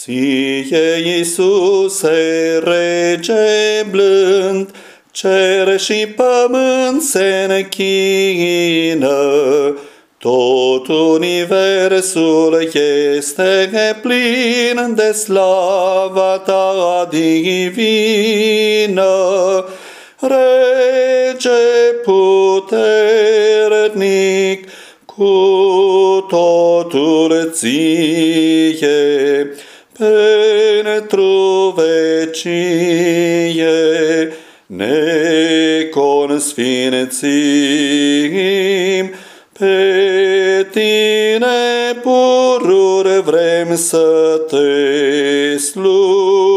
Ție, Iisuse, rege blând, cer și pământ se închină, tot universul este plin de slava ta divină. Rege puternic, cu totul ție, pentru vecie ne consfințim, pe tine pururi vrem să te slujim.